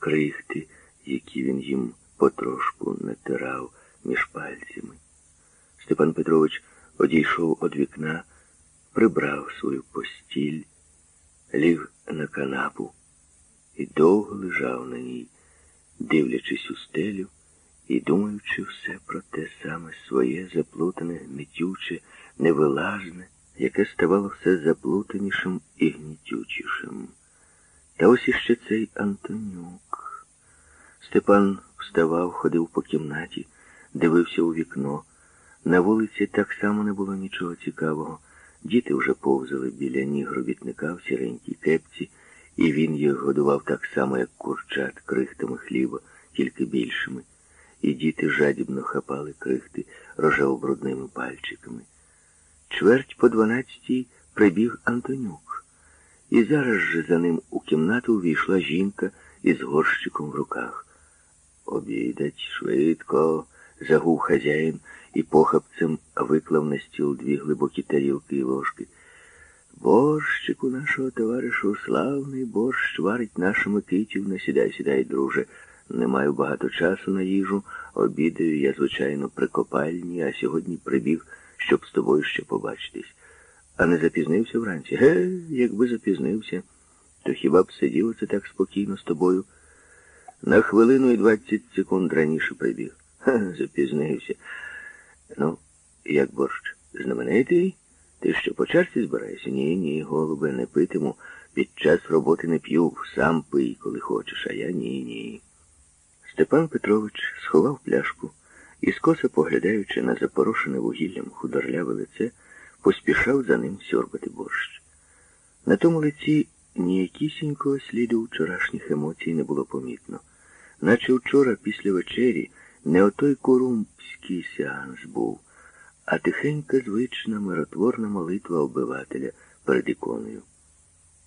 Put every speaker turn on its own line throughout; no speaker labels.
крихти, які він їм потрошку натирав між пальцями. Степан Петрович одійшов від вікна, прибрав свою постіль, ліг на канапу і довго лежав на ній, дивлячись у стелю і думаючи все про те саме своє заплутане, гнетюче, невилазне, яке ставало все заплутанішим і гнітючішим. Та ось іще цей Антонюк. Степан вставав, ходив по кімнаті, дивився у вікно. На вулиці так само не було нічого цікавого. Діти вже повзали біля ніг робітника в сіренькій кепці, і він їх годував так само, як курчат, крихтами хліба, тільки більшими. І діти жадібно хапали крихти рожево-брудними пальчиками. Чверть по дванадцятій прибіг Антонюк, і зараз же за ним у кімнату увійшла жінка із горщиком в руках. Обідать швидко, загув хазяїн і похапцем виклав на стіл дві глибокі тарілки і ложки. Борщик у нашого товаришу славний борщ варить наша Микитівна. Сідай, сідай, друже. Не маю багато часу на їжу. Обідаю я, звичайно, при копальні, а сьогодні прибіг, щоб з тобою ще побачитись. А не запізнився вранці? Ге, якби запізнився, то хіба б сиділо це так спокійно з тобою? На хвилину і двадцять секунд раніше прибіг. Ха, запізнився. Ну, як борщ, знаменитий? Ти що по чарці збираєшся? Ні, ні, голубе, не питиму. Під час роботи не п'ю, сам пий, коли хочеш, а я ні, ні. Степан Петрович сховав пляшку і, скоса поглядаючи на запорошене вугіллям худорляве лице, поспішав за ним сьорбати борщ. На тому лиці ніякісінького сліду вчорашніх емоцій не було помітно, наче вчора після вечері не отой корумпський сеанс був, а тихенька звична миротворна молитва обивателя перед іконою.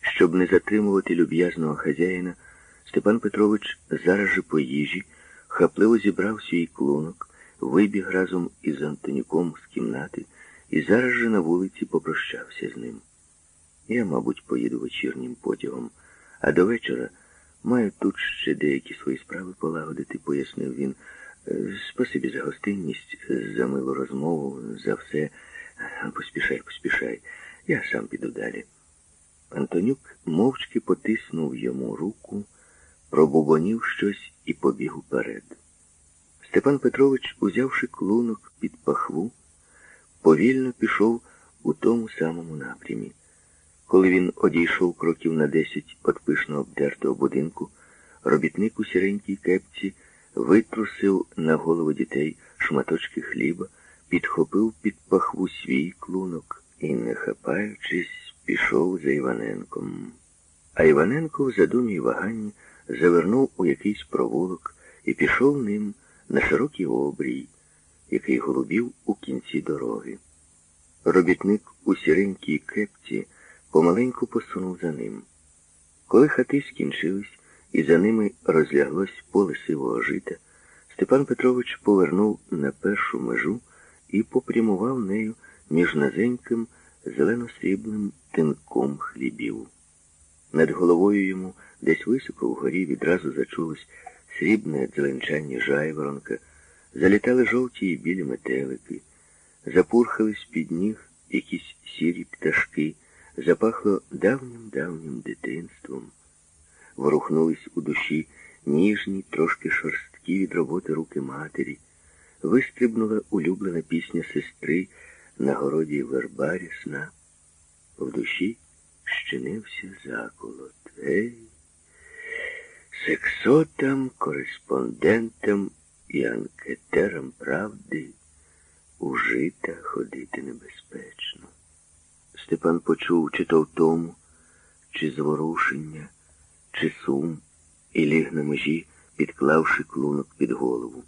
Щоб не затримувати люб'язного хазяїна, Степан Петрович зараз же по їжі хапливо зібрав свій клунок, вибіг разом із Антонюком з кімнати і зараз же на вулиці попрощався з ним. Я, мабуть, поїду вечірнім потягом, а до вечора маю тут ще деякі свої справи полагодити, пояснив він. Спасибі за гостинність, за милу розмову, за все. Поспішай, поспішай. Я сам піду далі. Антонюк мовчки потиснув йому руку, пробубонів щось і побіг уперед. Степан Петрович, узявши клунок під пахву, повільно пішов у тому самому напрямі. Коли він одійшов кроків на десять від пишно обдертого будинку, робітник у сіренькій кепці витрусив на голову дітей шматочки хліба, підхопив під пахву свій клунок і, не хапаючись, пішов за Іваненком. А Іваненко в задумі ваганні завернув у якийсь провулок і пішов ним на широкий обрій, який голубів у кінці дороги. Робітник у сіренькій кепці помаленьку посунув за ним. Коли хати скінчились, і за ними розляглось поле сивого жита, Степан Петрович повернув на першу межу і попрямував нею між назеньким зелено-срібним тинком хлібів. Над головою йому десь високо вгорі відразу зачулось срібне дзеленчання жайворонка, залітали жовті і білі метелики, запурхали з-під ніг якісь сірі пташки, запахло давнім-давнім дитинством. Ворухнулись у душі ніжні, трошки шорсткі від роботи руки матері, вистрибнула улюблена пісня сестри на городі верба рясна. В душі щинився заколот. Ей, сексотам, кореспондентам і анкетерам правди у жита ходити небезпечно. Степан почув, чи то втому, чи зворушення, чи сум, і ліг на межі, підклавши клунок під голову.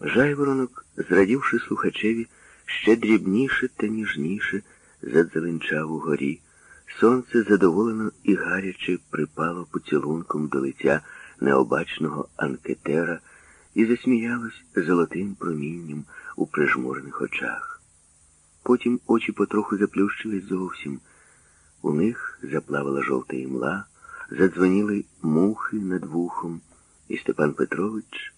Жайворонок, зрадівши слухачеві, ще дрібніше та ніжніше задзеленчав у горі. Сонце задоволено і гаряче припало поцілунком до лиця необачного анкетера і засміялось золотим промінням у прижмурених очах. Потім очі потроху заплющились зовсім. У них заплавала жовта імла, задзвоніли мухи над вухом, і Степан Петрович